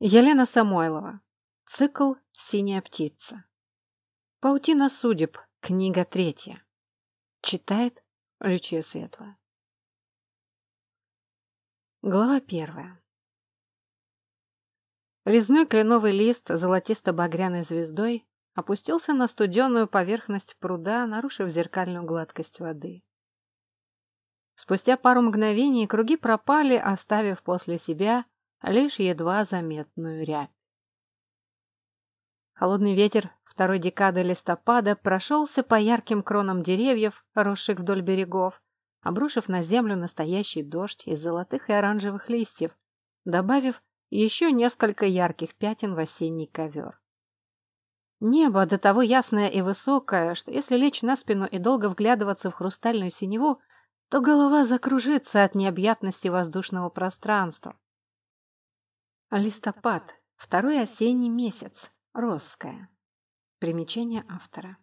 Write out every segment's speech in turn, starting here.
Елена Самойлова. Цикл «Синяя птица». Паутина судеб. Книга третья. Читает Лючия Светлая. Глава первая. Резной кленовый лист золотисто-багряной звездой опустился на студеную поверхность пруда, нарушив зеркальную гладкость воды. Спустя пару мгновений круги пропали, оставив после себя лишь едва заметную рябь. Холодный ветер второй декады листопада прошелся по ярким кронам деревьев, росших вдоль берегов, обрушив на землю настоящий дождь из золотых и оранжевых листьев, добавив еще несколько ярких пятен в осенний ковер. Небо до того ясное и высокое, что если лечь на спину и долго вглядываться в хрустальную синеву, то голова закружится от необъятности воздушного пространства. Листопад. Второй осенний месяц. Росская. Примечание автора.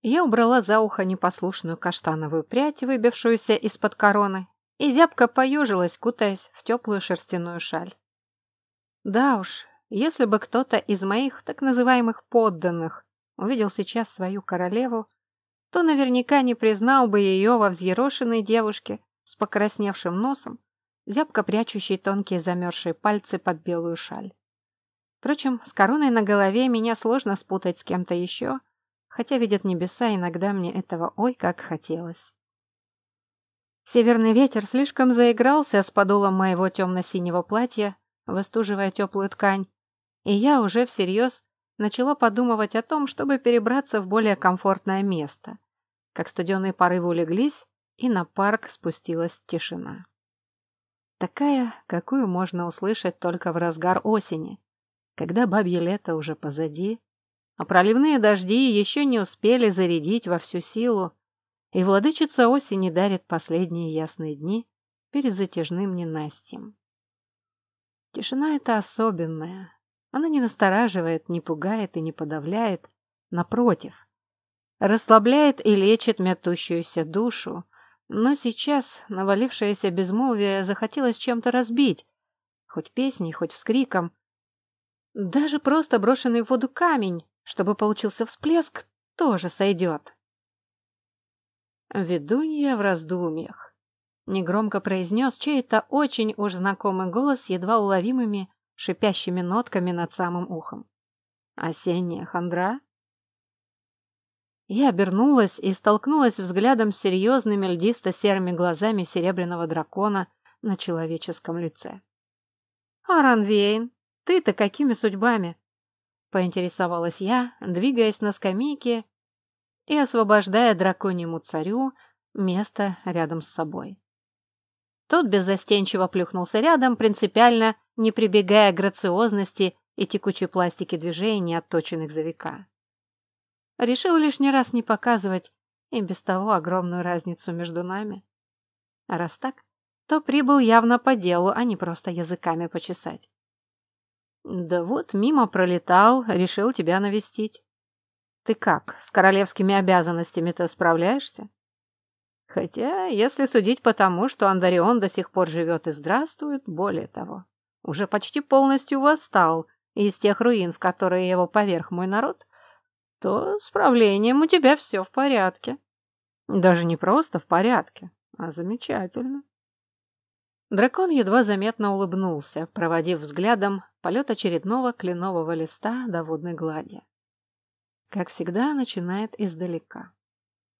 Я убрала за ухо непослушную каштановую прядь, выбившуюся из-под короны, и зябко поежилась, кутаясь в теплую шерстяную шаль. Да уж, если бы кто-то из моих так называемых подданных увидел сейчас свою королеву, то наверняка не признал бы ее во взъерошенной девушке с покрасневшим носом зябко прячущий тонкие замерзшие пальцы под белую шаль. Впрочем, с короной на голове меня сложно спутать с кем-то еще, хотя, видят небеса, иногда мне этого ой как хотелось. Северный ветер слишком заигрался с подолом моего темно-синего платья, выстуживая теплую ткань, и я уже всерьез начала подумывать о том, чтобы перебраться в более комфортное место, как студеные порывы улеглись, и на парк спустилась тишина. Такая, какую можно услышать только в разгар осени, когда бабье лето уже позади, а проливные дожди еще не успели зарядить во всю силу, и владычица осени дарит последние ясные дни перед затяжным ненастьем. Тишина эта особенная. Она не настораживает, не пугает и не подавляет. Напротив, расслабляет и лечит мятущуюся душу, но сейчас навалившееся безмолвие захотелось чем-то разбить, хоть песней, хоть вскриком. Даже просто брошенный в воду камень, чтобы получился всплеск, тоже сойдет. Ведунья в раздумьях. Негромко произнес чей-то очень уж знакомый голос едва уловимыми шипящими нотками над самым ухом. Осенняя хандра? Я обернулась и столкнулась взглядом с серьезными льдисто-серыми глазами серебряного дракона на человеческом лице. «Аранвейн, ты-то какими судьбами?» — поинтересовалась я, двигаясь на скамейке и освобождая драконьему царю место рядом с собой. Тот беззастенчиво плюхнулся рядом, принципиально не прибегая к грациозности и текучей пластике движений, отточенных за века. Решил лишний раз не показывать и без того огромную разницу между нами. А раз так, то прибыл явно по делу, а не просто языками почесать. Да вот, мимо пролетал, решил тебя навестить. Ты как, с королевскими обязанностями-то справляешься? Хотя, если судить по тому, что Андарион до сих пор живет и здравствует, более того, уже почти полностью восстал из тех руин, в которые его поверх мой народ, то с правлением у тебя все в порядке. Даже не просто в порядке, а замечательно. Дракон едва заметно улыбнулся, проводив взглядом полет очередного кленового листа до водной глади. Как всегда, начинает издалека.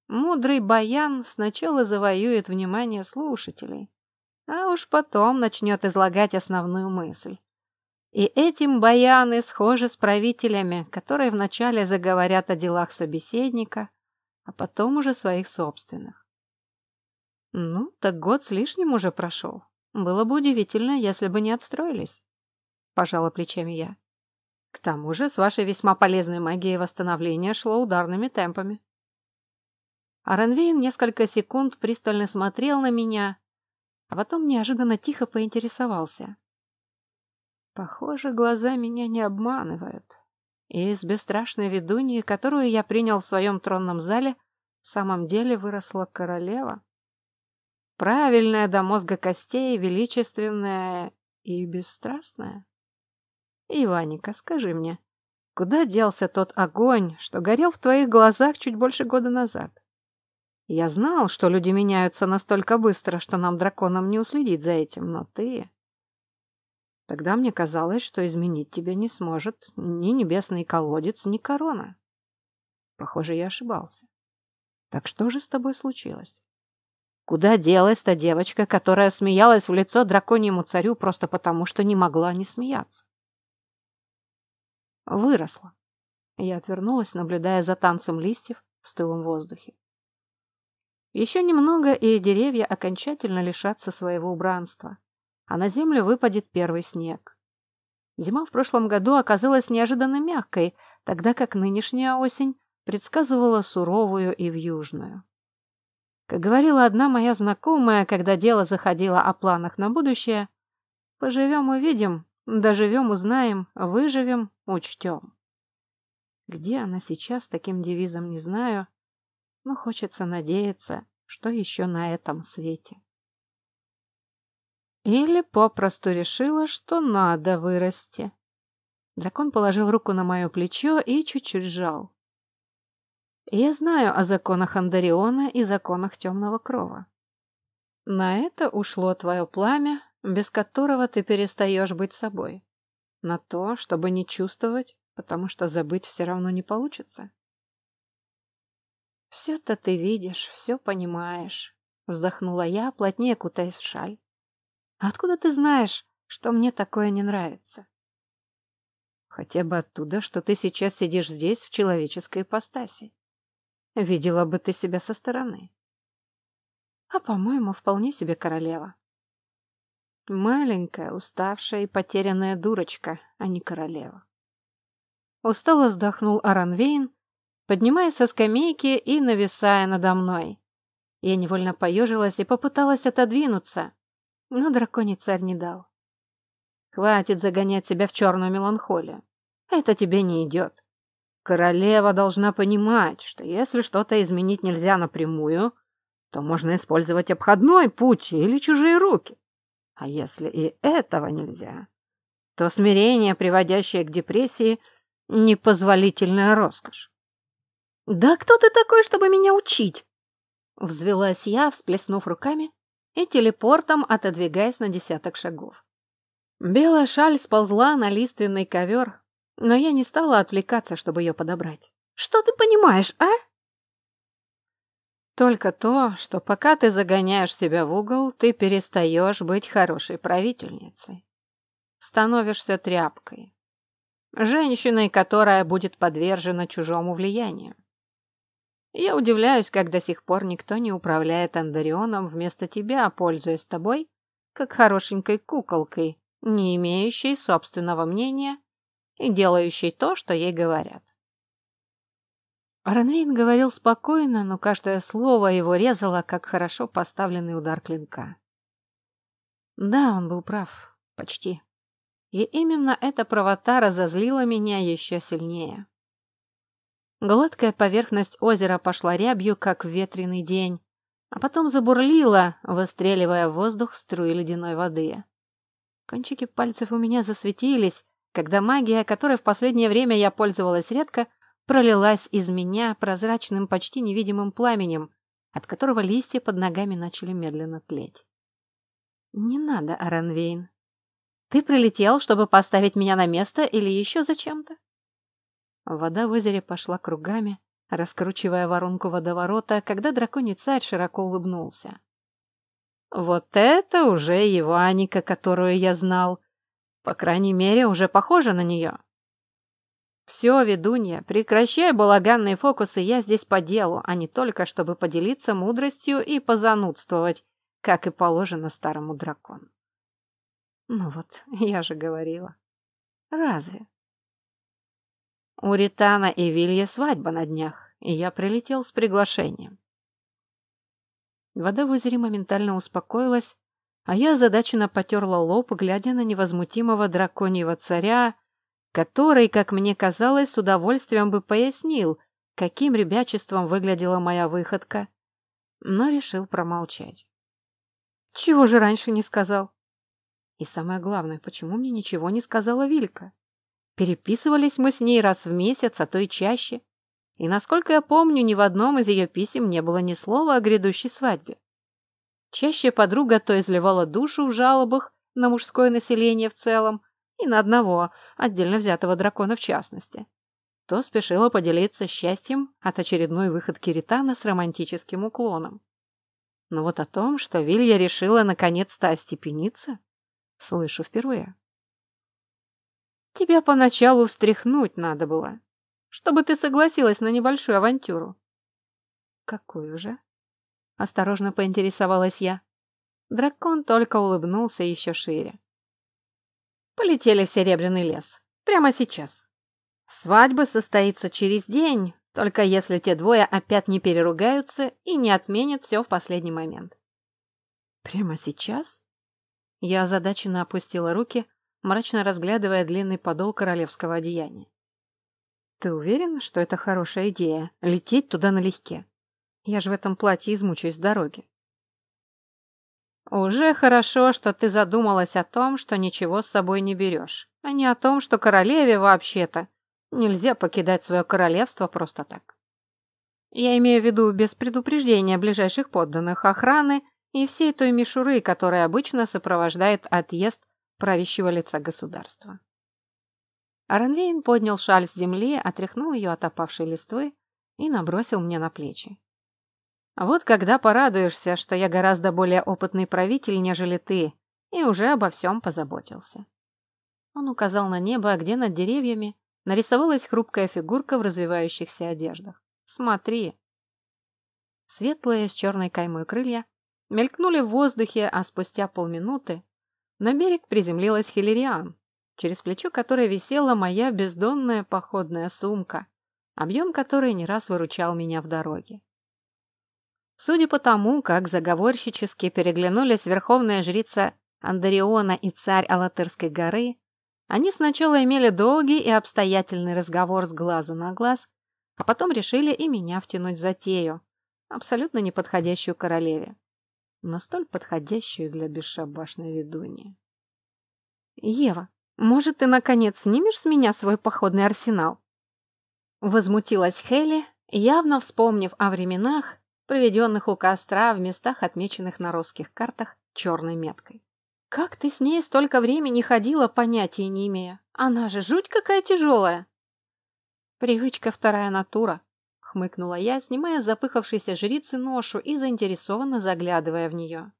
Мудрый баян сначала завоюет внимание слушателей, а уж потом начнет излагать основную мысль. И этим баяны схожи с правителями, которые вначале заговорят о делах собеседника, а потом уже своих собственных. Ну, так год с лишним уже прошел. Было бы удивительно, если бы не отстроились. Пожала плечами я. К тому же, с вашей весьма полезной магией восстановления шло ударными темпами. Аренвейн несколько секунд пристально смотрел на меня, а потом неожиданно тихо поинтересовался. Похоже, глаза меня не обманывают. И из бесстрашной ведуньи, которую я принял в своем тронном зале, в самом деле выросла королева. Правильная до мозга костей, величественная и бесстрастная. Иваника, скажи мне, куда делся тот огонь, что горел в твоих глазах чуть больше года назад? Я знал, что люди меняются настолько быстро, что нам, драконам, не уследить за этим, но ты... Тогда мне казалось, что изменить тебя не сможет ни небесный колодец, ни корона. Похоже, я ошибался. Так что же с тобой случилось? Куда делась та девочка, которая смеялась в лицо драконьему царю просто потому, что не могла не смеяться? Выросла. Я отвернулась, наблюдая за танцем листьев в стылом воздухе. Еще немного, и деревья окончательно лишатся своего убранства а на землю выпадет первый снег. Зима в прошлом году оказалась неожиданно мягкой, тогда как нынешняя осень предсказывала суровую и вьюжную. Как говорила одна моя знакомая, когда дело заходило о планах на будущее, «Поживем – увидим, доживем – узнаем, выживем – учтем». Где она сейчас таким девизом, не знаю, но хочется надеяться, что еще на этом свете. Или попросту решила, что надо вырасти. Дракон положил руку на мое плечо и чуть-чуть сжал. Я знаю о законах Андариона и законах темного крова. На это ушло твое пламя, без которого ты перестаешь быть собой. На то, чтобы не чувствовать, потому что забыть все равно не получится. «Все-то ты видишь, все понимаешь», — вздохнула я, плотнее кутаясь в шаль. Откуда ты знаешь, что мне такое не нравится? Хотя бы оттуда, что ты сейчас сидишь здесь в человеческой ипостаси. Видела бы ты себя со стороны. А, по-моему, вполне себе королева. Маленькая, уставшая и потерянная дурочка, а не королева. Устало вздохнул Аранвейн, поднимаясь со скамейки и нависая надо мной. Я невольно поежилась и попыталась отодвинуться, но драконий царь не дал. Хватит загонять себя в черную меланхолию. Это тебе не идет. Королева должна понимать, что если что-то изменить нельзя напрямую, то можно использовать обходной путь или чужие руки. А если и этого нельзя, то смирение, приводящее к депрессии, непозволительная роскошь. «Да кто ты такой, чтобы меня учить?» Взвелась я, всплеснув руками и телепортом отодвигаясь на десяток шагов. Белая шаль сползла на лиственный ковер, но я не стала отвлекаться, чтобы ее подобрать. «Что ты понимаешь, а?» Только то, что пока ты загоняешь себя в угол, ты перестаешь быть хорошей правительницей. Становишься тряпкой. Женщиной, которая будет подвержена чужому влиянию. Я удивляюсь, как до сих пор никто не управляет Андарионом вместо тебя, пользуясь тобой, как хорошенькой куколкой, не имеющей собственного мнения и делающей то, что ей говорят. Ранвейн говорил спокойно, но каждое слово его резало, как хорошо поставленный удар клинка. Да, он был прав. Почти. И именно эта правота разозлила меня еще сильнее. Гладкая поверхность озера пошла рябью, как ветреный день, а потом забурлила, выстреливая в воздух струи ледяной воды. Кончики пальцев у меня засветились, когда магия, которой в последнее время я пользовалась редко, пролилась из меня прозрачным, почти невидимым пламенем, от которого листья под ногами начали медленно тлеть. «Не надо, Аранвейн. Ты прилетел, чтобы поставить меня на место или еще зачем-то?» Вода в озере пошла кругами, раскручивая воронку водоворота, когда драконий царь широко улыбнулся. Вот это уже его Аника, которую я знал. По крайней мере, уже похожа на нее. Все, ведунья, прекращай балаганные фокусы, я здесь по делу, а не только, чтобы поделиться мудростью и позанудствовать, как и положено старому дракону. Ну вот, я же говорила. Разве? У Ритана и Вилья свадьба на днях, и я прилетел с приглашением. Вода в озере моментально успокоилась, а я озадаченно потерла лоб, глядя на невозмутимого драконьего царя, который, как мне казалось, с удовольствием бы пояснил, каким ребячеством выглядела моя выходка, но решил промолчать. Чего же раньше не сказал? И самое главное, почему мне ничего не сказала Вилька? Переписывались мы с ней раз в месяц, а то и чаще. И, насколько я помню, ни в одном из ее писем не было ни слова о грядущей свадьбе. Чаще подруга то изливала душу в жалобах на мужское население в целом и на одного, отдельно взятого дракона в частности, то спешила поделиться счастьем от очередной выходки Ритана с романтическим уклоном. Но вот о том, что Вилья решила наконец-то остепениться, слышу впервые. Тебя поначалу встряхнуть надо было, чтобы ты согласилась на небольшую авантюру. Какую же? Осторожно поинтересовалась я. Дракон только улыбнулся еще шире. Полетели в Серебряный лес. Прямо сейчас. Свадьба состоится через день, только если те двое опять не переругаются и не отменят все в последний момент. Прямо сейчас? Я озадаченно опустила руки, мрачно разглядывая длинный подол королевского одеяния. Ты уверен, что это хорошая идея — лететь туда налегке? Я же в этом платье измучаюсь с дороги. Уже хорошо, что ты задумалась о том, что ничего с собой не берешь, а не о том, что королеве вообще-то нельзя покидать свое королевство просто так. Я имею в виду без предупреждения ближайших подданных, охраны и всей той мишуры, которая обычно сопровождает отъезд правящего лица государства. Аранвейн поднял шаль с земли, отряхнул ее от опавшей листвы и набросил мне на плечи. Вот когда порадуешься, что я гораздо более опытный правитель, нежели ты, и уже обо всем позаботился. Он указал на небо, где над деревьями нарисовалась хрупкая фигурка в развивающихся одеждах. Смотри. Светлые с черной каймой крылья мелькнули в воздухе, а спустя полминуты на берег приземлилась Хиллериан, через плечо которой висела моя бездонная походная сумка, объем которой не раз выручал меня в дороге. Судя по тому, как заговорщически переглянулись верховная жрица Андариона и царь Алатырской горы, они сначала имели долгий и обстоятельный разговор с глазу на глаз, а потом решили и меня втянуть в затею, абсолютно неподходящую королеве, но столь подходящую для бесшабашной ведуньи. «Ева, может, ты, наконец, снимешь с меня свой походный арсенал?» Возмутилась Хелли, явно вспомнив о временах, проведенных у костра в местах, отмеченных на русских картах черной меткой. «Как ты с ней столько времени ходила, понятия не имея? Она же жуть какая тяжелая!» «Привычка вторая натура», — хмыкнула я, снимая с запыхавшейся жрицы ношу и заинтересованно заглядывая в нее.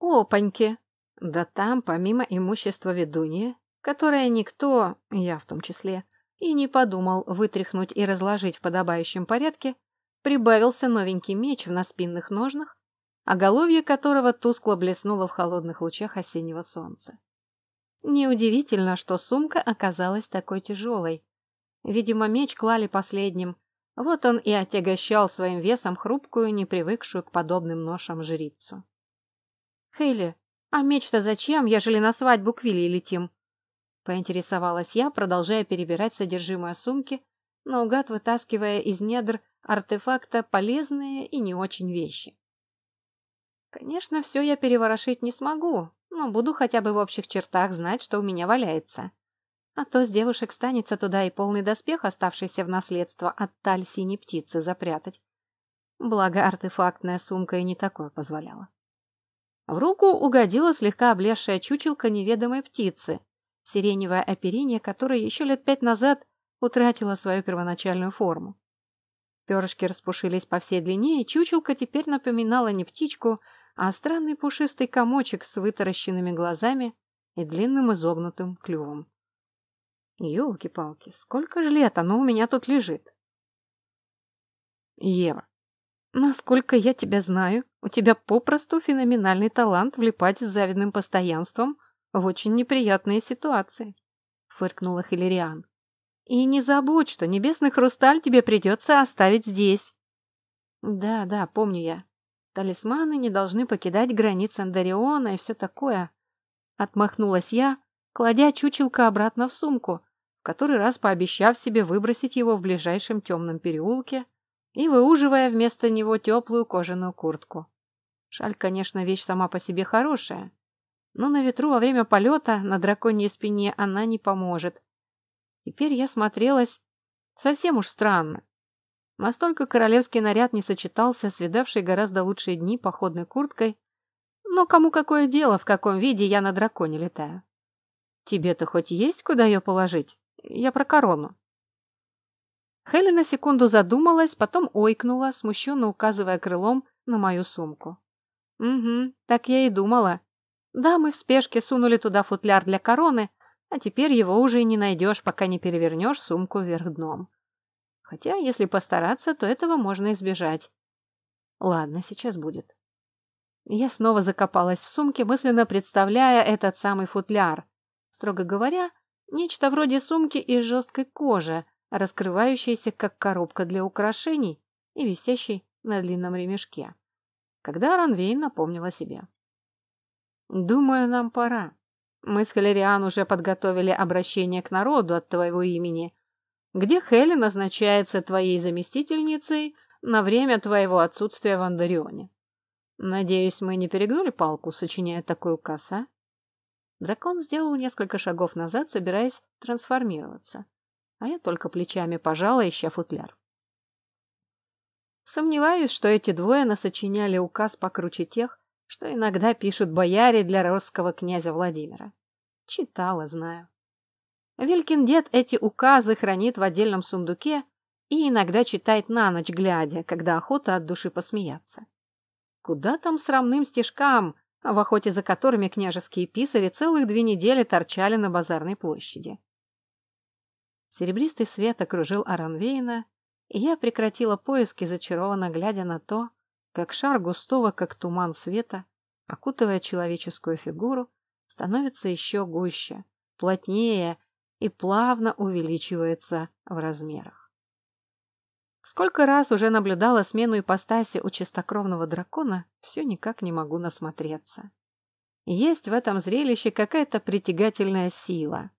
«Опаньки!» Да там, помимо имущества ведунья, которое никто, я в том числе, и не подумал вытряхнуть и разложить в подобающем порядке, прибавился новенький меч в наспинных ножнах, оголовье которого тускло блеснуло в холодных лучах осеннего солнца. Неудивительно, что сумка оказалась такой тяжелой. Видимо, меч клали последним, вот он и отягощал своим весом хрупкую, непривыкшую к подобным ношам жрицу. «Хейли, «А меч-то зачем, ежели на свадьбу к Вилли летим?» Поинтересовалась я, продолжая перебирать содержимое сумки, наугад вытаскивая из недр артефакта полезные и не очень вещи. Конечно, все я переворошить не смогу, но буду хотя бы в общих чертах знать, что у меня валяется. А то с девушек станется туда и полный доспех, оставшийся в наследство от таль синей птицы, запрятать. Благо, артефактная сумка и не такое позволяла. В руку угодила слегка облезшая чучелка неведомой птицы, сиреневое оперение которое еще лет пять назад утратило свою первоначальную форму. Перышки распушились по всей длине, и чучелка теперь напоминала не птичку, а странный пушистый комочек с вытаращенными глазами и длинным изогнутым клювом. Ёлки-палки, сколько же лет оно у меня тут лежит? Ева, Насколько я тебя знаю, у тебя попросту феноменальный талант влипать с завидным постоянством в очень неприятные ситуации, фыркнула Хиллериан. И не забудь, что небесный хрусталь тебе придется оставить здесь. Да, да, помню я. Талисманы не должны покидать границы Андариона и все такое. Отмахнулась я, кладя чучелка обратно в сумку, который раз пообещав себе выбросить его в ближайшем темном переулке, и выуживая вместо него теплую кожаную куртку. Шаль, конечно, вещь сама по себе хорошая, но на ветру во время полета на драконьей спине она не поможет, Теперь я смотрелась совсем уж странно. Настолько королевский наряд не сочетался с видавшей гораздо лучшие дни походной курткой, но кому какое дело, в каком виде я на драконе летаю? Тебе-то хоть есть куда ее положить? Я про корону. Хелли на секунду задумалась, потом ойкнула, смущенно указывая крылом на мою сумку. Угу, так я и думала. Да, мы в спешке сунули туда футляр для короны, а теперь его уже и не найдешь, пока не перевернешь сумку вверх дном. Хотя, если постараться, то этого можно избежать. Ладно, сейчас будет. Я снова закопалась в сумке, мысленно представляя этот самый футляр. Строго говоря, нечто вроде сумки из жесткой кожи, раскрывающейся как коробка для украшений и висящей на длинном ремешке. Когда Ранвейн напомнила себе. «Думаю, нам пора. Мы с Халериан уже подготовили обращение к народу от твоего имени, где Хелли назначается твоей заместительницей на время твоего отсутствия в Андарионе. Надеюсь, мы не перегнули палку, сочиняя такой указ, а? Дракон сделал несколько шагов назад, собираясь трансформироваться, а я только плечами пожала, ища футляр. Сомневаюсь, что эти двое насочиняли указ покруче тех, что иногда пишут бояре для русского князя Владимира. Читала, знаю. Вилькин дед эти указы хранит в отдельном сундуке и иногда читает на ночь глядя, когда охота от души посмеяться. Куда там срамным стежкам, в охоте за которыми княжеские писари целых две недели торчали на базарной площади. Серебристый свет окружил Аранвейна, и я прекратила поиски, зачарованно глядя на то, как шар густого, как туман света, окутывая человеческую фигуру, становится еще гуще, плотнее и плавно увеличивается в размерах. Сколько раз уже наблюдала смену ипостаси у чистокровного дракона, все никак не могу насмотреться. Есть в этом зрелище какая-то притягательная сила.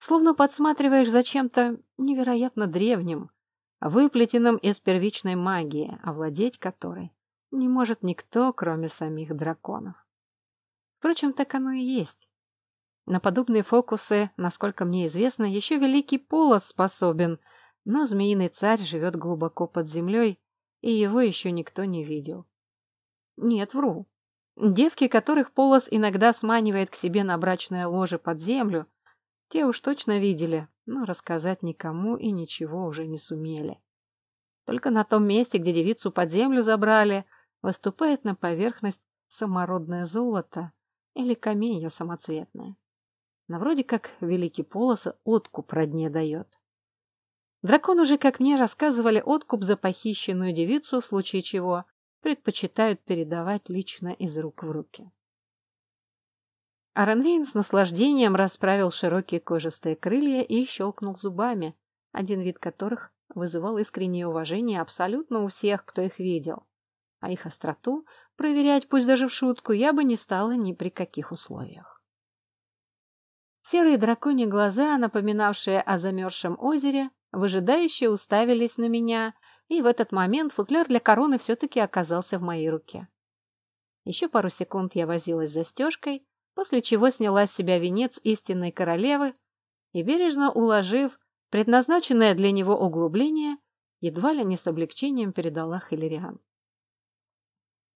Словно подсматриваешь за чем-то невероятно древним, выплетенным из первичной магии, овладеть которой не может никто, кроме самих драконов. Впрочем, так оно и есть. На подобные фокусы, насколько мне известно, еще великий полос способен, но змеиный царь живет глубоко под землей, и его еще никто не видел. Нет, вру. Девки, которых полос иногда сманивает к себе на брачное ложе под землю, те уж точно видели, но рассказать никому и ничего уже не сумели. Только на том месте, где девицу под землю забрали, выступает на поверхность самородное золото или каменья самоцветное но вроде как великий полос откуп родне дает. Дракон уже, как мне рассказывали, откуп за похищенную девицу, в случае чего предпочитают передавать лично из рук в руки. Аранвейн с наслаждением расправил широкие кожистые крылья и щелкнул зубами, один вид которых вызывал искреннее уважение абсолютно у всех, кто их видел. А их остроту проверять, пусть даже в шутку, я бы не стала ни при каких условиях. Серые драконьи глаза, напоминавшие о замерзшем озере, выжидающе уставились на меня, и в этот момент футляр для короны все-таки оказался в моей руке. Еще пару секунд я возилась застежкой, после чего сняла с себя венец истинной королевы и, бережно уложив предназначенное для него углубление, едва ли не с облегчением передала Хиллериан.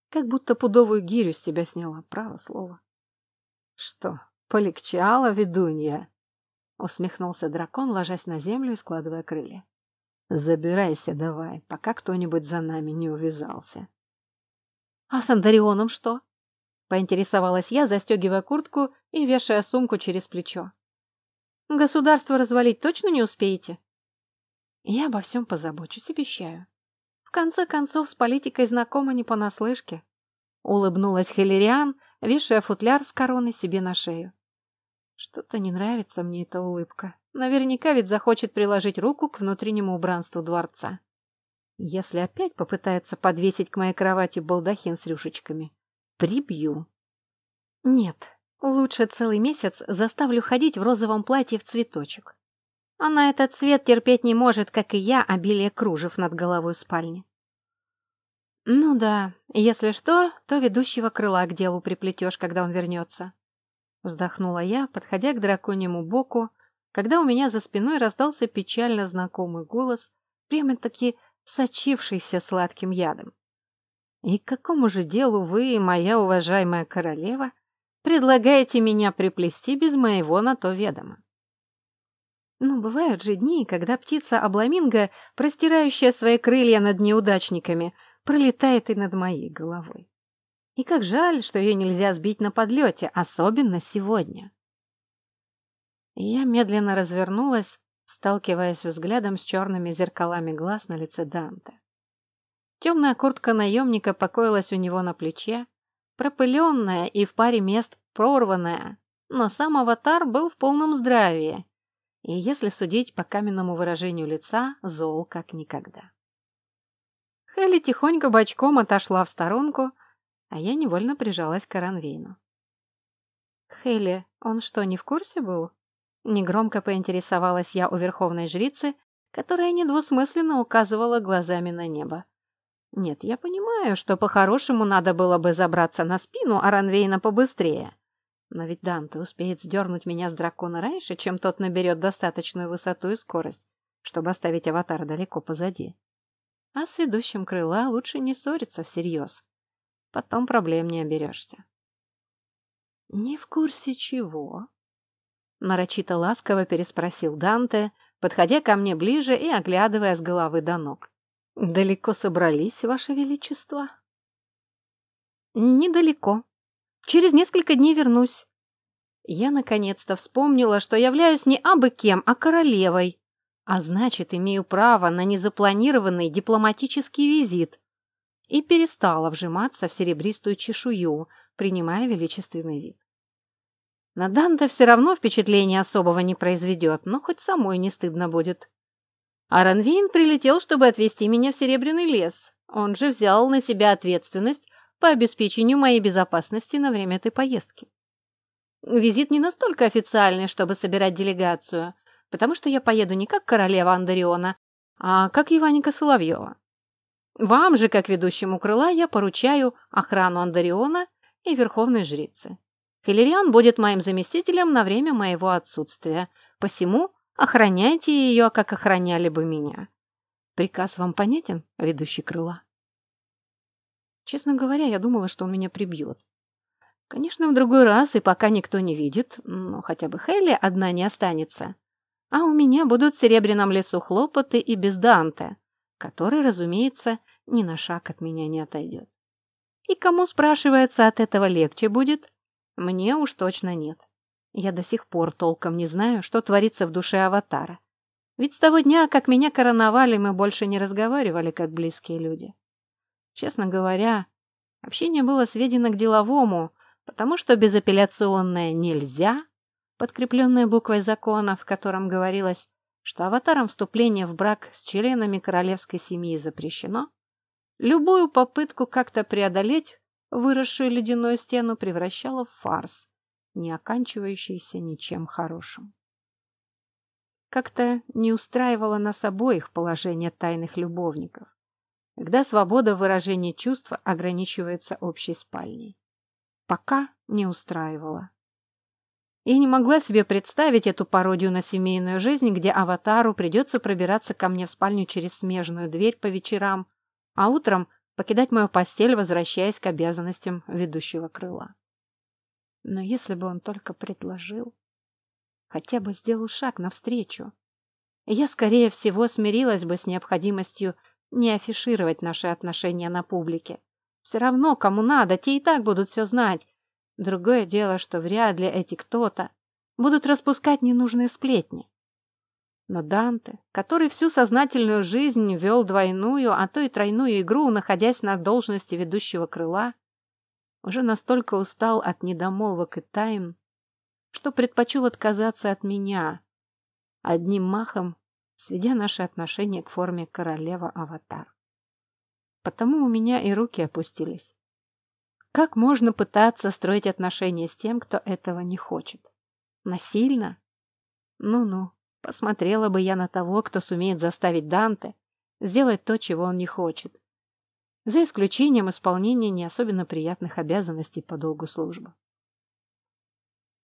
Как будто пудовую гирю с себя сняла, право слово. Что, полегчало, ведунья усмехнулся дракон ложась на землю и складывая крылья. Забирайся давай пока кто-нибудь за нами не увязался а с андарионом что поинтересовалась я застегивая куртку и вешая сумку через плечо. Государство развалить точно не успеете? Я обо всем позабочусь обещаю. В конце концов с политикой знакома не понаслышке улыбнулась хиллериан вешая футляр с короной себе на шею что-то не нравится мне эта улыбка. Наверняка ведь захочет приложить руку к внутреннему убранству дворца. Если опять попытается подвесить к моей кровати балдахин с рюшечками, прибью. Нет, лучше целый месяц заставлю ходить в розовом платье в цветочек. Она этот цвет терпеть не может, как и я, обилие кружев над головой в спальне. Ну да, если что, то ведущего крыла к делу приплетешь, когда он вернется. Вздохнула я, подходя к драконьему боку когда у меня за спиной раздался печально знакомый голос, прямо-таки сочившийся сладким ядом. «И к какому же делу вы, моя уважаемая королева, предлагаете меня приплести без моего на то ведома?» Ну, бывают же дни, когда птица-обламинго, простирающая свои крылья над неудачниками, пролетает и над моей головой. И как жаль, что ее нельзя сбить на подлете, особенно сегодня. Я медленно развернулась, сталкиваясь взглядом с черными зеркалами глаз на лице Данте. Темная куртка наемника покоилась у него на плече, пропыленная и в паре мест прорванная, но сам аватар был в полном здравии, и, если судить по каменному выражению лица, зол как никогда. Хелли тихонько бочком отошла в сторонку, а я невольно прижалась к Аранвейну. «Хелли, он что, не в курсе был?» Негромко поинтересовалась я у верховной жрицы, которая недвусмысленно указывала глазами на небо. Нет, я понимаю, что по-хорошему надо было бы забраться на спину Аранвейна побыстрее. Но ведь Данте успеет сдернуть меня с дракона раньше, чем тот наберет достаточную высоту и скорость, чтобы оставить аватар далеко позади. А с ведущим крыла лучше не ссориться всерьез. Потом проблем не оберешься. «Не в курсе чего?» Нарочито ласково переспросил Данте, подходя ко мне ближе и оглядывая с головы до ног. «Далеко собрались, Ваше Величество?» «Недалеко. Через несколько дней вернусь». Я наконец-то вспомнила, что являюсь не абы кем, а королевой, а значит, имею право на незапланированный дипломатический визит и перестала вжиматься в серебристую чешую, принимая величественный вид. На Данте все равно впечатления особого не произведет, но хоть самой не стыдно будет. Аранвейн прилетел, чтобы отвезти меня в Серебряный лес. Он же взял на себя ответственность по обеспечению моей безопасности на время этой поездки. Визит не настолько официальный, чтобы собирать делегацию, потому что я поеду не как королева Андариона, а как Иваника Соловьева. Вам же, как ведущему крыла, я поручаю охрану Андариона и верховной жрицы. Хиллериан будет моим заместителем на время моего отсутствия, посему охраняйте ее, как охраняли бы меня. Приказ вам понятен, ведущий крыла? Честно говоря, я думала, что он меня прибьет. Конечно, в другой раз, и пока никто не видит, но хотя бы Хелли одна не останется. А у меня будут в Серебряном лесу хлопоты и без Данте, который, разумеется, ни на шаг от меня не отойдет. И кому, спрашивается, от этого легче будет? Мне уж точно нет. Я до сих пор толком не знаю, что творится в душе аватара. Ведь с того дня, как меня короновали, мы больше не разговаривали, как близкие люди. Честно говоря, общение было сведено к деловому, потому что безапелляционное «нельзя», подкрепленное буквой закона, в котором говорилось, что аватарам вступление в брак с членами королевской семьи запрещено, любую попытку как-то преодолеть выросшую ледяную стену превращала в фарс, не оканчивающийся ничем хорошим. Как-то не устраивало нас обоих положение тайных любовников, когда свобода выражения чувств ограничивается общей спальней. Пока не устраивало. Я не могла себе представить эту пародию на семейную жизнь, где аватару придется пробираться ко мне в спальню через смежную дверь по вечерам, а утром покидать мою постель, возвращаясь к обязанностям ведущего крыла. Но если бы он только предложил, хотя бы сделал шаг навстречу, я, скорее всего, смирилась бы с необходимостью не афишировать наши отношения на публике. Все равно, кому надо, те и так будут все знать. Другое дело, что вряд ли эти кто-то будут распускать ненужные сплетни. Но Данте, который всю сознательную жизнь вел двойную, а то и тройную игру, находясь на должности ведущего крыла, уже настолько устал от недомолвок и тайн, что предпочел отказаться от меня, одним махом сведя наши отношения к форме королева-аватар. Потому у меня и руки опустились. Как можно пытаться строить отношения с тем, кто этого не хочет? Насильно? Ну-ну. Посмотрела бы я на того, кто сумеет заставить Данте сделать то, чего он не хочет. За исключением исполнения не особенно приятных обязанностей по долгу службы.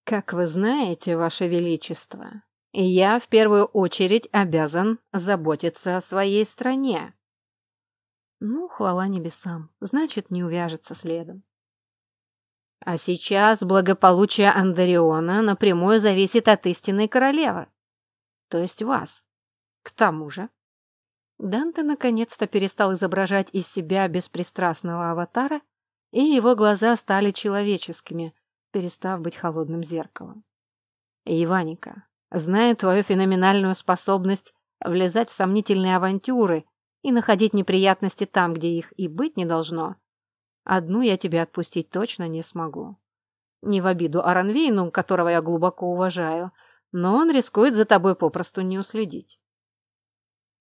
Как вы знаете, Ваше Величество, я в первую очередь обязан заботиться о своей стране. Ну, хвала небесам, значит, не увяжется следом. А сейчас благополучие Андариона напрямую зависит от истинной королевы, то есть вас. К тому же, Данте наконец-то перестал изображать из себя беспристрастного аватара, и его глаза стали человеческими, перестав быть холодным зеркалом. Иваника, зная твою феноменальную способность влезать в сомнительные авантюры и находить неприятности там, где их и быть не должно, одну я тебя отпустить точно не смогу. Не в обиду Аранвейну, которого я глубоко уважаю, но он рискует за тобой попросту не уследить.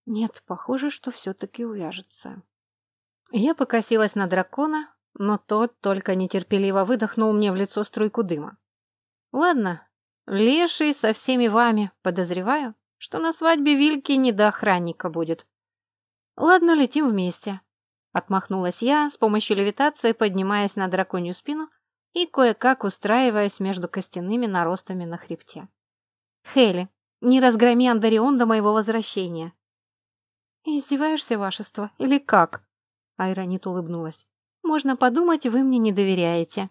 Нет, похоже, что все-таки увяжется. Я покосилась на дракона, но тот только нетерпеливо выдохнул мне в лицо струйку дыма. Ладно, леший со всеми вами, подозреваю, что на свадьбе Вильки не до охранника будет. Ладно, летим вместе. Отмахнулась я, с помощью левитации поднимаясь на драконью спину и кое-как устраиваясь между костяными наростами на хребте. Хели, не разгроми Андарион до моего возвращения. Издеваешься, вашество, или как? Айронит улыбнулась. Можно подумать, вы мне не доверяете.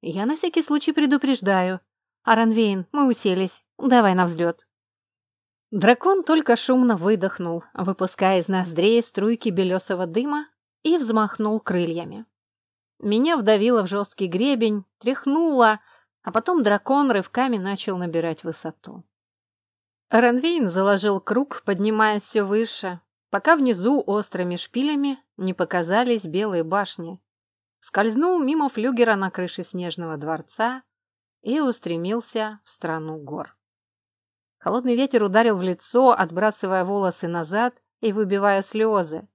Я на всякий случай предупреждаю. Аранвейн, мы уселись. Давай на взлет. Дракон только шумно выдохнул, выпуская из ноздрей струйки белесого дыма и взмахнул крыльями. Меня вдавило в жесткий гребень, тряхнуло, а потом дракон рывками начал набирать высоту. Ренвейн заложил круг, поднимаясь все выше, пока внизу острыми шпилями не показались белые башни. Скользнул мимо флюгера на крыше снежного дворца и устремился в страну гор. Холодный ветер ударил в лицо, отбрасывая волосы назад и выбивая слезы.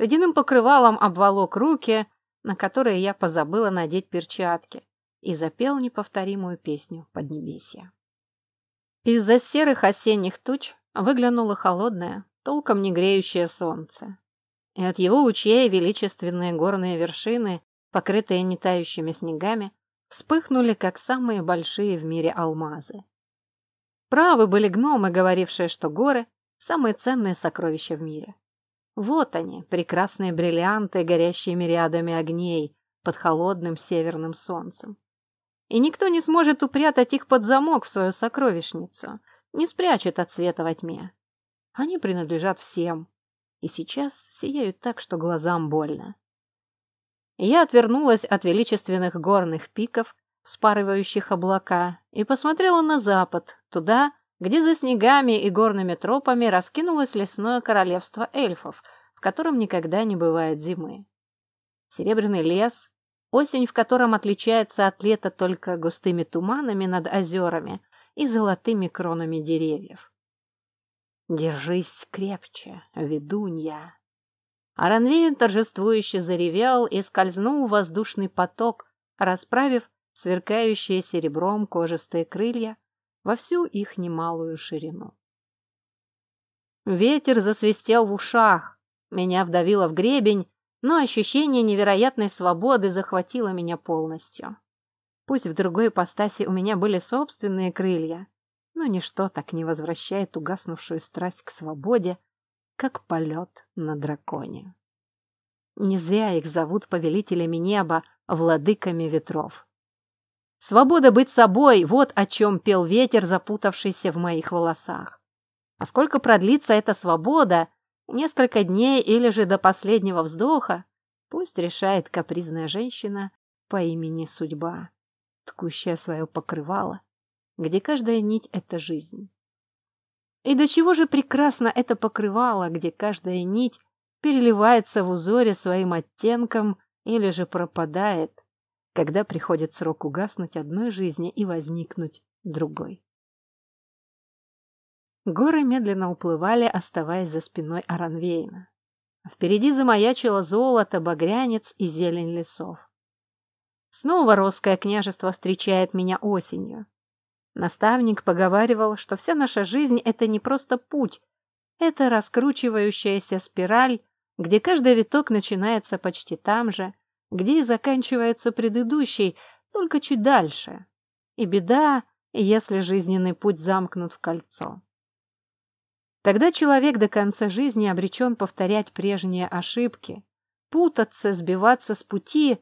Ледяным покрывалом обволок руки, на которые я позабыла надеть перчатки, и запел неповторимую песню Поднебесья. Из-за серых осенних туч выглянуло холодное, толком не греющее солнце. И от его лучей величественные горные вершины, покрытые нетающими снегами, вспыхнули, как самые большие в мире алмазы. Правы были гномы, говорившие, что горы – самые ценные сокровища в мире. Вот они, прекрасные бриллианты, горящие мириадами огней под холодным северным солнцем. И никто не сможет упрятать их под замок в свою сокровищницу, не спрячет от света во тьме. Они принадлежат всем, и сейчас сияют так, что глазам больно. Я отвернулась от величественных горных пиков, вспарывающих облака, и посмотрела на запад, туда, где за снегами и горными тропами раскинулось лесное королевство эльфов, в котором никогда не бывает зимы. Серебряный лес, осень в котором отличается от лета только густыми туманами над озерами и золотыми кронами деревьев. Держись крепче, ведунья. Аранвейн торжествующе заревел и скользнул в воздушный поток, расправив сверкающие серебром кожистые крылья во всю их немалую ширину. Ветер засвистел в ушах, меня вдавило в гребень, но ощущение невероятной свободы захватило меня полностью. Пусть в другой ипостаси у меня были собственные крылья, но ничто так не возвращает угаснувшую страсть к свободе, как полет на драконе. Не зря их зовут повелителями неба, владыками ветров. Свобода быть собой — вот о чем пел ветер, запутавшийся в моих волосах. А сколько продлится эта свобода, несколько дней или же до последнего вздоха, пусть решает капризная женщина по имени Судьба, ткущая свое покрывало где каждая нить — это жизнь. И до чего же прекрасно это покрывало, где каждая нить переливается в узоре своим оттенком или же пропадает, когда приходит срок угаснуть одной жизни и возникнуть другой. Горы медленно уплывали, оставаясь за спиной Аранвейна. Впереди замаячило золото, багрянец и зелень лесов. Снова Росское княжество встречает меня осенью. Наставник поговаривал, что вся наша жизнь – это не просто путь, это раскручивающаяся спираль, где каждый виток начинается почти там же, где и заканчивается предыдущий, только чуть дальше. И беда, если жизненный путь замкнут в кольцо. Тогда человек до конца жизни обречен повторять прежние ошибки, путаться, сбиваться с пути,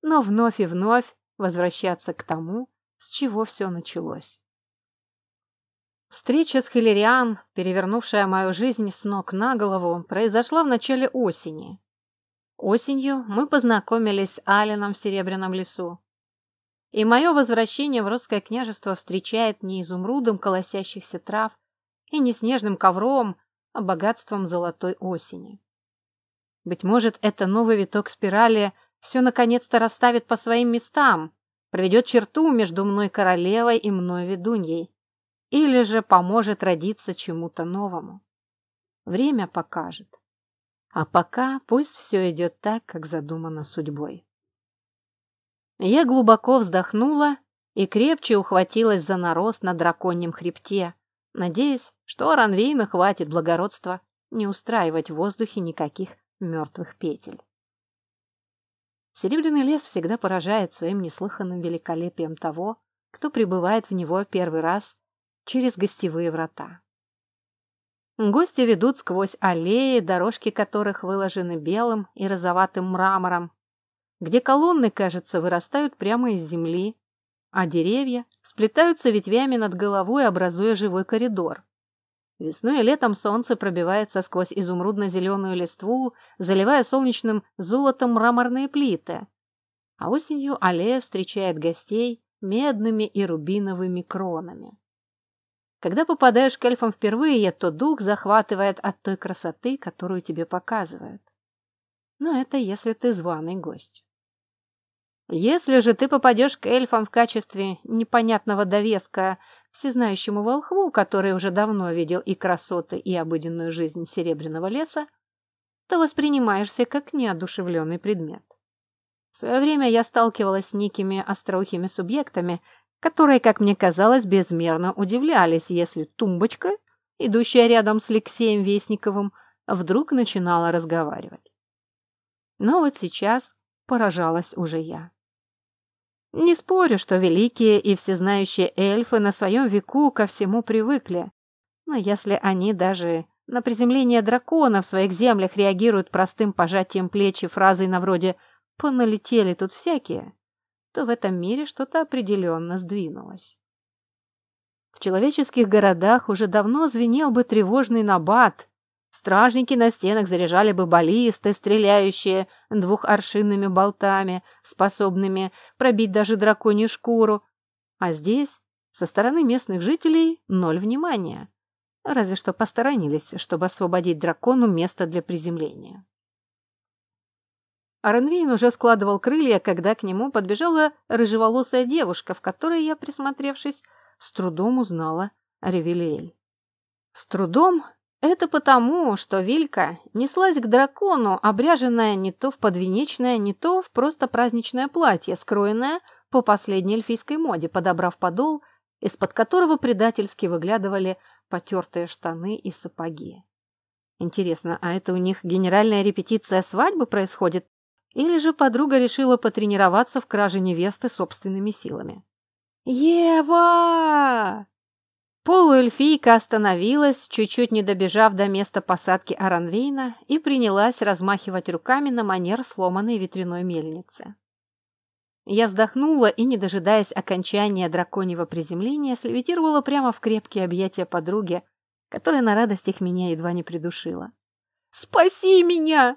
но вновь и вновь возвращаться к тому, с чего все началось. Встреча с Хиллериан, перевернувшая мою жизнь с ног на голову, произошла в начале осени. Осенью мы познакомились с Алином в Серебряном лесу. И мое возвращение в Русское княжество встречает не изумрудом колосящихся трав и не снежным ковром, а богатством золотой осени. Быть может, это новый виток спирали все наконец-то расставит по своим местам, проведет черту между мной королевой и мной ведуньей или же поможет родиться чему-то новому. Время покажет. А пока пусть все идет так, как задумано судьбой. Я глубоко вздохнула и крепче ухватилась за нарост на драконьем хребте, надеясь, что Ранвейна хватит благородства не устраивать в воздухе никаких мертвых петель. Серебряный лес всегда поражает своим неслыханным великолепием того, кто прибывает в него первый раз через гостевые врата. Гости ведут сквозь аллеи, дорожки которых выложены белым и розоватым мрамором, где колонны, кажется, вырастают прямо из земли, а деревья сплетаются ветвями над головой, образуя живой коридор. Весной и летом солнце пробивается сквозь изумрудно-зеленую листву, заливая солнечным золотом мраморные плиты. А осенью аллея встречает гостей медными и рубиновыми кронами. Когда попадаешь к эльфам впервые, то дух захватывает от той красоты, которую тебе показывают. Но это если ты званый гость. Если же ты попадешь к эльфам в качестве непонятного довеска всезнающему волхву, который уже давно видел и красоты, и обыденную жизнь Серебряного леса, то воспринимаешься как неодушевленный предмет. В свое время я сталкивалась с некими остроухими субъектами, которые, как мне казалось, безмерно удивлялись, если тумбочка, идущая рядом с Алексеем Вестниковым, вдруг начинала разговаривать. Но вот сейчас поражалась уже я. Не спорю, что великие и всезнающие эльфы на своем веку ко всему привыкли, но если они даже на приземление дракона в своих землях реагируют простым пожатием плеч и фразой на вроде «поналетели тут всякие», то в этом мире что-то определенно сдвинулось. В человеческих городах уже давно звенел бы тревожный набат. Стражники на стенах заряжали бы баллисты, стреляющие двухоршинными болтами, способными пробить даже драконью шкуру. А здесь, со стороны местных жителей, ноль внимания. Разве что посторонились, чтобы освободить дракону место для приземления. Аранвейн уже складывал крылья, когда к нему подбежала рыжеволосая девушка, в которой я, присмотревшись, с трудом узнала Ревелиэль. С трудом? Это потому, что Вилька неслась к дракону, обряженная не то в подвенечное, не то в просто праздничное платье, скроенное по последней эльфийской моде, подобрав подол, из-под которого предательски выглядывали потертые штаны и сапоги. Интересно, а это у них генеральная репетиция свадьбы происходит или же подруга решила потренироваться в краже невесты собственными силами. «Ева!» Полуэльфийка остановилась, чуть-чуть не добежав до места посадки Аранвейна, и принялась размахивать руками на манер сломанной ветряной мельницы. Я вздохнула и, не дожидаясь окончания драконьего приземления, слевитировала прямо в крепкие объятия подруги, которая на радостях меня едва не придушила. «Спаси меня!»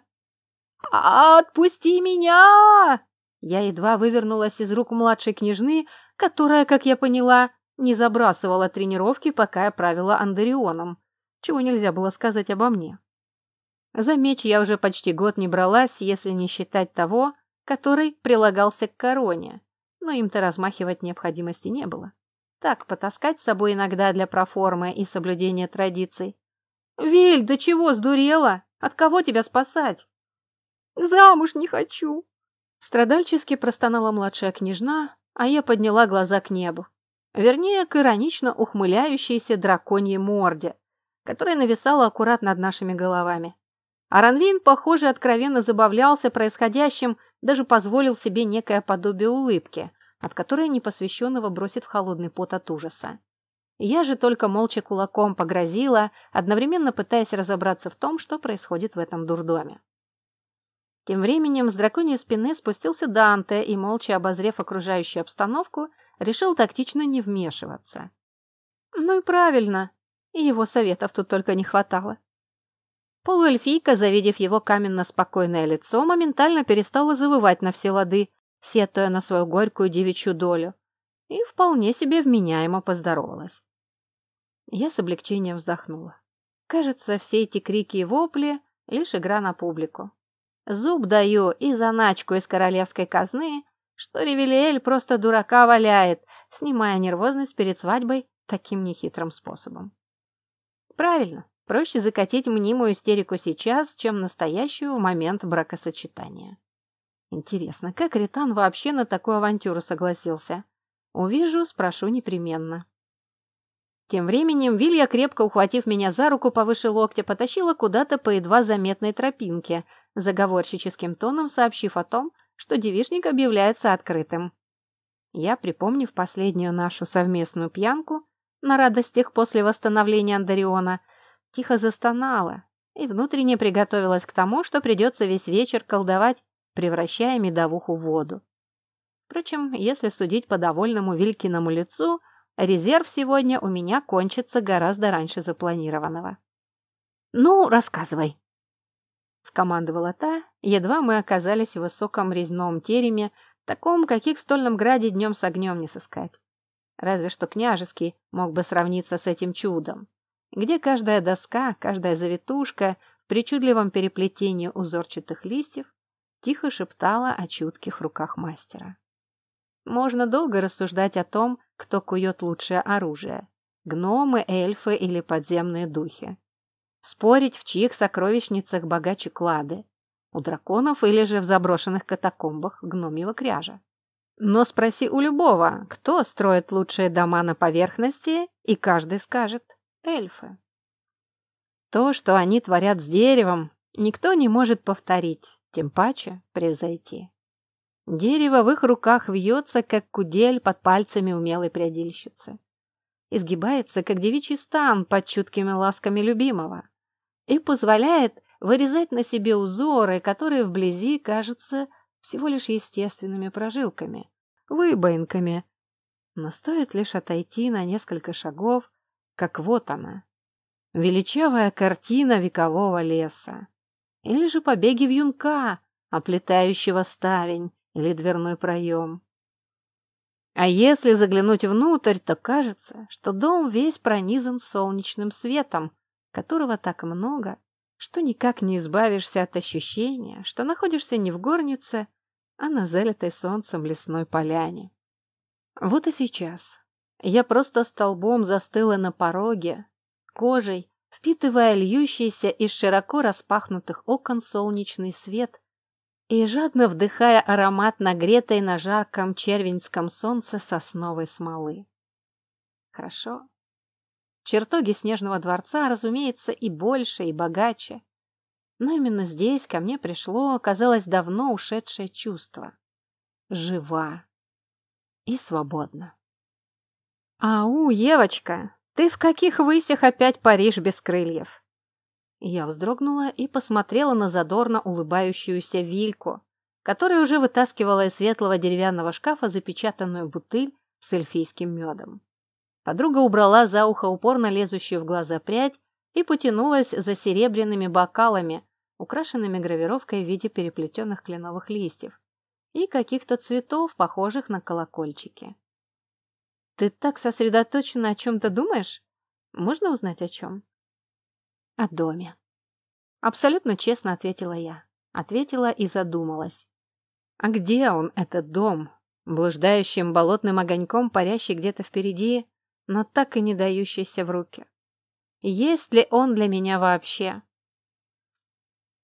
«Отпусти меня!» Я едва вывернулась из рук младшей княжны, которая, как я поняла, не забрасывала тренировки, пока я правила Андерионом, чего нельзя было сказать обо мне. За меч я уже почти год не бралась, если не считать того, который прилагался к короне, но им-то размахивать необходимости не было. Так, потаскать с собой иногда для проформы и соблюдения традиций. «Виль, да чего сдурела? От кого тебя спасать?» Замуж не хочу!» Страдальчески простонала младшая княжна, а я подняла глаза к небу. Вернее, к иронично ухмыляющейся драконьей морде, которая нависала аккуратно над нашими головами. Аранвин, похоже, откровенно забавлялся происходящим, даже позволил себе некое подобие улыбки, от которой непосвященного бросит в холодный пот от ужаса. Я же только молча кулаком погрозила, одновременно пытаясь разобраться в том, что происходит в этом дурдоме. Тем временем с драконьей спины спустился Данте и, молча обозрев окружающую обстановку, решил тактично не вмешиваться. Ну и правильно, и его советов тут только не хватало. Полуэльфийка, завидев его каменно-спокойное лицо, моментально перестала завывать на все лады, сетуя на свою горькую девичью долю, и вполне себе вменяемо поздоровалась. Я с облегчением вздохнула. Кажется, все эти крики и вопли — лишь игра на публику. Зуб даю и заначку из королевской казны, что Ревелиэль просто дурака валяет, снимая нервозность перед свадьбой таким нехитрым способом. Правильно, проще закатить мнимую истерику сейчас, чем настоящую в момент бракосочетания. Интересно, как Ритан вообще на такую авантюру согласился? Увижу, спрошу непременно. Тем временем Вилья, крепко ухватив меня за руку повыше локтя, потащила куда-то по едва заметной тропинке, заговорщическим тоном сообщив о том, что девишник объявляется открытым. Я, припомнив последнюю нашу совместную пьянку на радостях после восстановления Андариона, тихо застонала и внутренне приготовилась к тому, что придется весь вечер колдовать, превращая медовуху в воду. Впрочем, если судить по довольному Вилькиному лицу, резерв сегодня у меня кончится гораздо раньше запланированного. «Ну, рассказывай», скомандовала та, едва мы оказались в высоком резном тереме, таком, каких в Стольном Граде днем с огнем не сыскать. Разве что княжеский мог бы сравниться с этим чудом, где каждая доска, каждая завитушка в причудливом переплетении узорчатых листьев тихо шептала о чутких руках мастера. Можно долго рассуждать о том, кто кует лучшее оружие – гномы, эльфы или подземные духи спорить, в чьих сокровищницах богаче клады, у драконов или же в заброшенных катакомбах гномьего кряжа. Но спроси у любого, кто строит лучшие дома на поверхности, и каждый скажет – эльфы. То, что они творят с деревом, никто не может повторить, тем паче превзойти. Дерево в их руках вьется, как кудель под пальцами умелой прядильщицы. Изгибается, как девичий стан под чуткими ласками любимого и позволяет вырезать на себе узоры, которые вблизи кажутся всего лишь естественными прожилками, выбоинками. Но стоит лишь отойти на несколько шагов, как вот она, величавая картина векового леса. Или же побеги вьюнка, оплетающего ставень или дверной проем. А если заглянуть внутрь, то кажется, что дом весь пронизан солнечным светом, которого так много, что никак не избавишься от ощущения, что находишься не в горнице, а на залитой солнцем лесной поляне. Вот и сейчас. Я просто столбом застыла на пороге, кожей, впитывая льющийся из широко распахнутых окон солнечный свет и жадно вдыхая аромат нагретой на жарком червенском солнце сосновой смолы. Хорошо, Чертоги Снежного дворца, разумеется, и больше, и богаче. Но именно здесь ко мне пришло, казалось, давно ушедшее чувство. Жива и свободна. «Ау, Евочка, ты в каких высях опять паришь без крыльев?» Я вздрогнула и посмотрела на задорно улыбающуюся Вильку, которая уже вытаскивала из светлого деревянного шкафа запечатанную бутыль с эльфийским медом. Подруга убрала за ухо упорно лезущую в глаза прядь и потянулась за серебряными бокалами, украшенными гравировкой в виде переплетенных кленовых листьев и каких-то цветов, похожих на колокольчики. «Ты так сосредоточенно о чем-то думаешь? Можно узнать о чем?» «О доме». Абсолютно честно ответила я. Ответила и задумалась. «А где он, этот дом?» Блуждающим болотным огоньком, парящий где-то впереди, но так и не дающийся в руки. Есть ли он для меня вообще?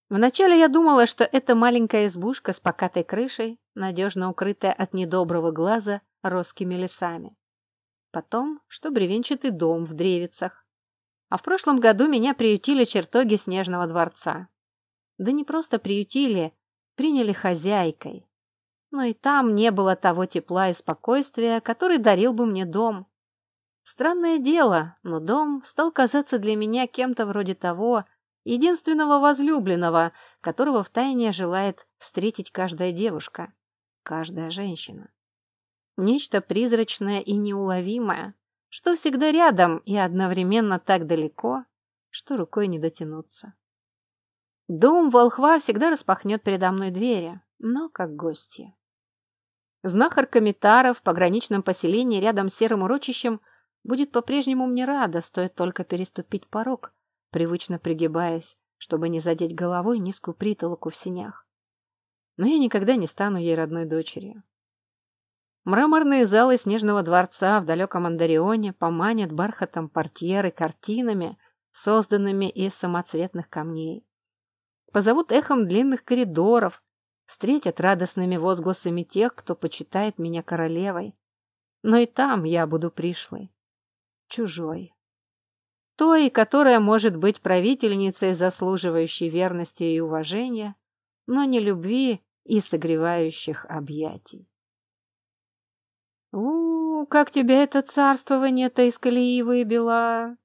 Вначале я думала, что это маленькая избушка с покатой крышей, надежно укрытая от недоброго глаза роскими лесами. Потом, что бревенчатый дом в древицах. А в прошлом году меня приютили чертоги Снежного дворца. Да не просто приютили, приняли хозяйкой. Но и там не было того тепла и спокойствия, который дарил бы мне дом. Странное дело, но дом стал казаться для меня кем-то вроде того, единственного возлюбленного, которого втайне желает встретить каждая девушка, каждая женщина. Нечто призрачное и неуловимое, что всегда рядом и одновременно так далеко, что рукой не дотянуться. Дом волхва всегда распахнет передо мной двери, но как гостья. Знахарка Митара в пограничном поселении рядом с серым урочищем будет по-прежнему мне рада, стоит только переступить порог, привычно пригибаясь, чтобы не задеть головой низкую притолоку в синях. Но я никогда не стану ей родной дочерью. Мраморные залы снежного дворца в далеком Андарионе поманят бархатом портьеры картинами, созданными из самоцветных камней. Позовут эхом длинных коридоров, встретят радостными возгласами тех, кто почитает меня королевой. Но и там я буду пришлой, чужой. Той, которая может быть правительницей, заслуживающей верности и уважения, но не любви и согревающих объятий. у, как тебя это царствование-то из колеи выбило!»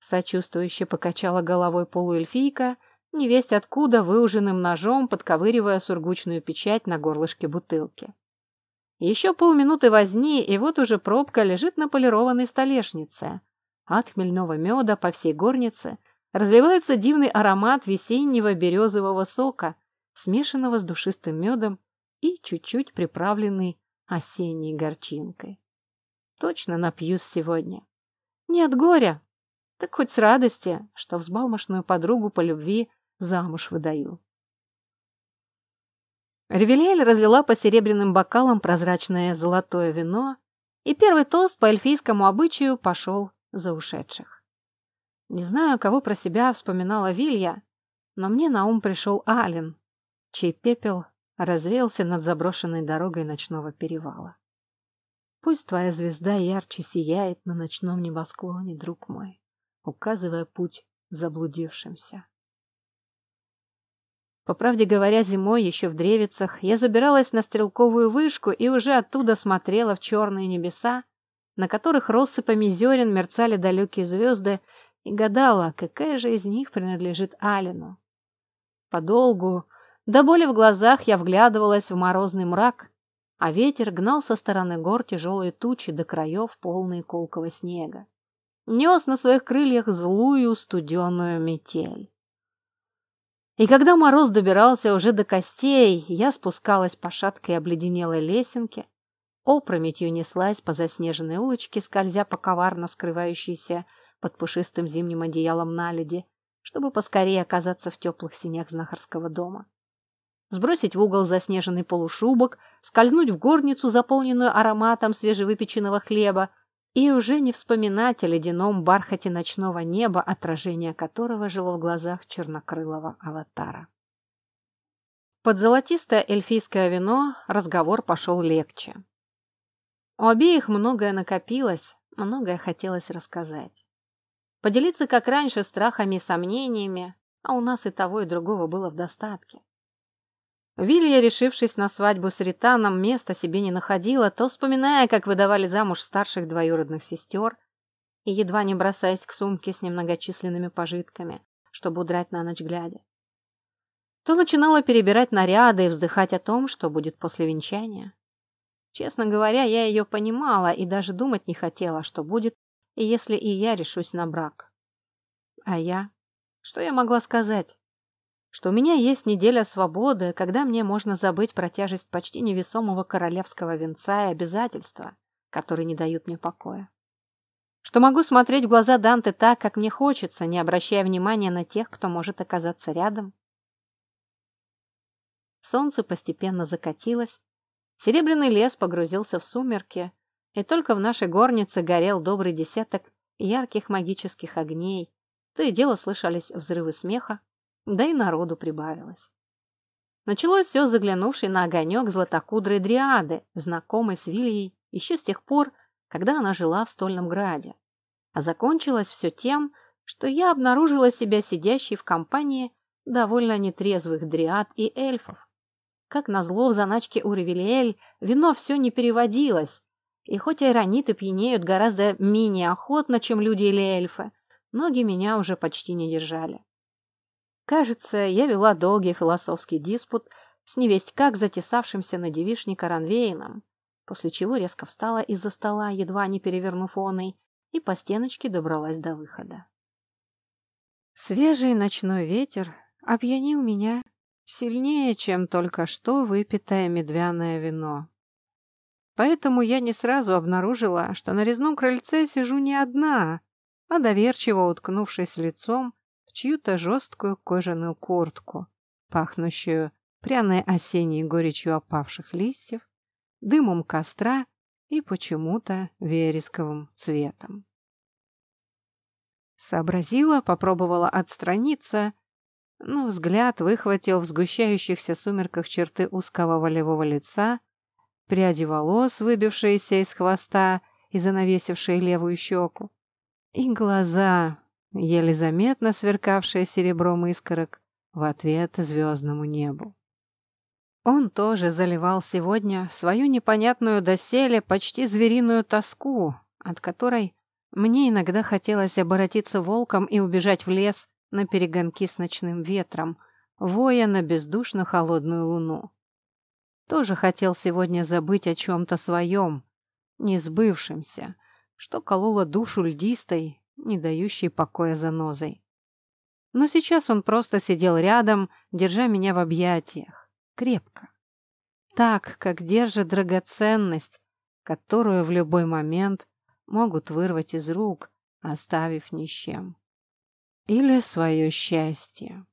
Сочувствующе покачала головой полуэльфийка, невесть откуда выуженным ножом, подковыривая сургучную печать на горлышке бутылки. Еще полминуты возни, и вот уже пробка лежит на полированной столешнице. От хмельного меда по всей горнице разливается дивный аромат весеннего березового сока, смешанного с душистым медом и чуть-чуть приправленный осенней горчинкой. Точно напьюсь сегодня. Не от горя, так хоть с радости, что взбалмошную подругу по любви замуж выдаю. Ревелиэль разлила по серебряным бокалам прозрачное золотое вино, и первый тост по эльфийскому обычаю пошел за ушедших. Не знаю, кого про себя вспоминала Вилья, но мне на ум пришел Ален, чей пепел развеялся над заброшенной дорогой ночного перевала. Пусть твоя звезда ярче сияет на ночном небосклоне, друг мой, указывая путь заблудившимся. По правде говоря, зимой, еще в Древицах, я забиралась на стрелковую вышку и уже оттуда смотрела в черные небеса, на которых россыпами зерен мерцали далекие звезды, и гадала, какая же из них принадлежит Алину. Подолгу, до боли в глазах, я вглядывалась в морозный мрак, а ветер гнал со стороны гор тяжелые тучи до краев, полные колкого снега. Нес на своих крыльях злую студеную метель. И когда мороз добирался уже до костей, я спускалась по шаткой обледенелой лесенке, опрометью неслась по заснеженной улочке, скользя по коварно скрывающейся под пушистым зимним одеялом наледи, чтобы поскорее оказаться в теплых синях знахарского дома. Сбросить в угол заснеженный полушубок, скользнуть в горницу, заполненную ароматом свежевыпеченного хлеба, и уже не вспоминать о ледяном бархате ночного неба, отражение которого жило в глазах чернокрылого аватара. Под золотистое эльфийское вино разговор пошел легче. У обеих многое накопилось, многое хотелось рассказать. Поделиться, как раньше, страхами и сомнениями, а у нас и того, и другого было в достатке. Вилья, решившись на свадьбу с Ританом, места себе не находила, то вспоминая, как выдавали замуж старших двоюродных сестер, и едва не бросаясь к сумке с немногочисленными пожитками, чтобы удрать на ночь глядя. То начинала перебирать наряды и вздыхать о том, что будет после венчания. Честно говоря, я ее понимала и даже думать не хотела, что будет, если и я решусь на брак. А я? Что я могла сказать? Что у меня есть неделя свободы, когда мне можно забыть про тяжесть почти невесомого королевского венца и обязательства, которые не дают мне покоя. Что могу смотреть в глаза Данте так, как мне хочется, не обращая внимания на тех, кто может оказаться рядом. Солнце постепенно закатилось, серебряный лес погрузился в сумерки, и только в нашей горнице горел добрый десяток ярких магических огней, то и дело слышались взрывы смеха, да и народу прибавилось. Началось все заглянувшей на огонек златокудрой дриады, знакомой с Вильей еще с тех пор, когда она жила в Стольном Граде. А закончилось все тем, что я обнаружила себя сидящей в компании довольно нетрезвых дриад и эльфов. Как назло в заначке у Ревелиэль вино все не переводилось, И хоть айрониты пьянеют гораздо менее охотно, чем люди или эльфы, ноги меня уже почти не держали. Кажется, я вела долгий философский диспут с невесть как затесавшимся на девишника Ранвейном, после чего резко встала из-за стола, едва не перевернув оной, и по стеночке добралась до выхода. Свежий ночной ветер опьянил меня сильнее, чем только что выпитое медвяное вино. Поэтому я не сразу обнаружила, что на резном крыльце сижу не одна, а доверчиво уткнувшись лицом чью-то жесткую кожаную куртку, пахнущую пряной осенней горечью опавших листьев, дымом костра и почему-то вересковым цветом. Сообразила, попробовала отстраниться, но взгляд выхватил в сгущающихся сумерках черты узкого волевого лица, пряди волос, выбившиеся из хвоста и занавесившие левую щеку, и глаза, еле заметно сверкавшие серебром искорок в ответ звездному небу. Он тоже заливал сегодня свою непонятную доселе почти звериную тоску, от которой мне иногда хотелось оборотиться волком и убежать в лес на перегонки с ночным ветром, воя на бездушно холодную луну. Тоже хотел сегодня забыть о чем-то своем, несбывшемся, что кололо душу льдистой, не дающей покоя занозой. Но сейчас он просто сидел рядом, держа меня в объятиях крепко. Так, как держит драгоценность, которую в любой момент могут вырвать из рук, оставив ни с чем. Или свое счастье.